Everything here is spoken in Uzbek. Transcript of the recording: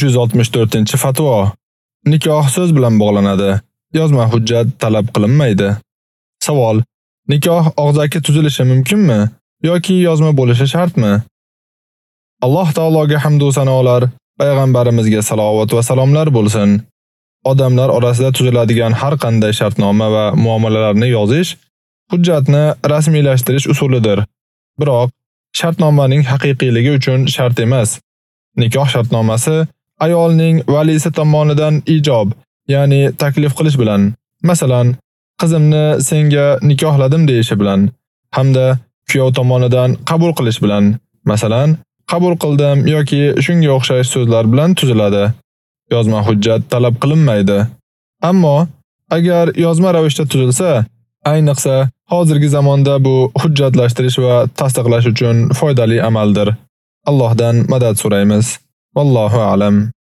364-fatvo. Nikoh so'z bilan bog'lanadi. Yozma hujjat talab qilinmaydi. Savol: Nikoh og'zaki tuzilishi mumkinmi yoki yozma bo'lishi shartmi? Alloh taologa hamd va sanolar, payg'ambarimizga salovat va salomlar bo'lsin. Odamlar orasida tuziladigan har qanday shartnoma va muomalalarni yozish hujjatni rasmiylashtirish usulidir. Biroq shartnomaning haqiqiyligi uchun shart emas. Nikoh shartnomasi ayolning valisi tomonidan ijob, ya'ni taklif qilish bilan, masalan, qizimni senga nikohladim deyishi bilan hamda kuyov tomonidan qabul qilish bilan, masalan, qabul qildim yoki shunga o'xshash so'zlar bilan tuziladi. Yozma hujjat talab qilinmaydi. Ammo agar yozma ravishda tuzilsa, ayniqsa hozirgi zamonda bu hujjatlashtirish va tasdiqlash uchun foydali amaldir. Allohdan madad so'raymiz. والله أعلم.